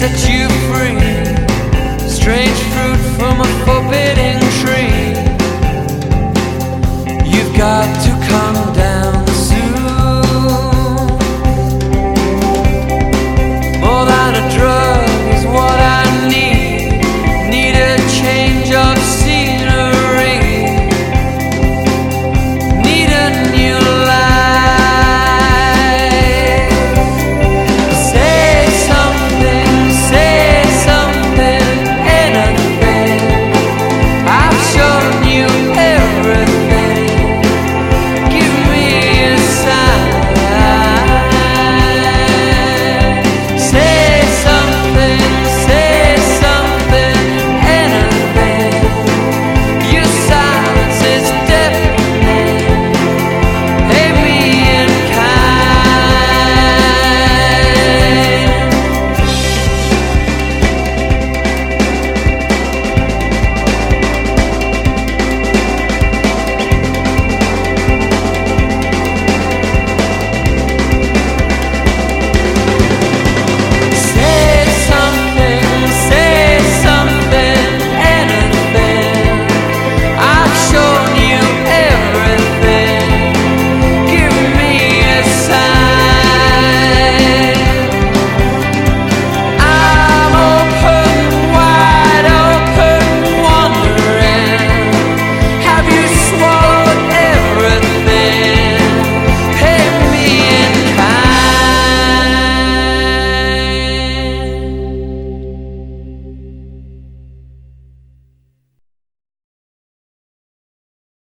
set you free. Strange fruit from a forbidden tree. You've got to come.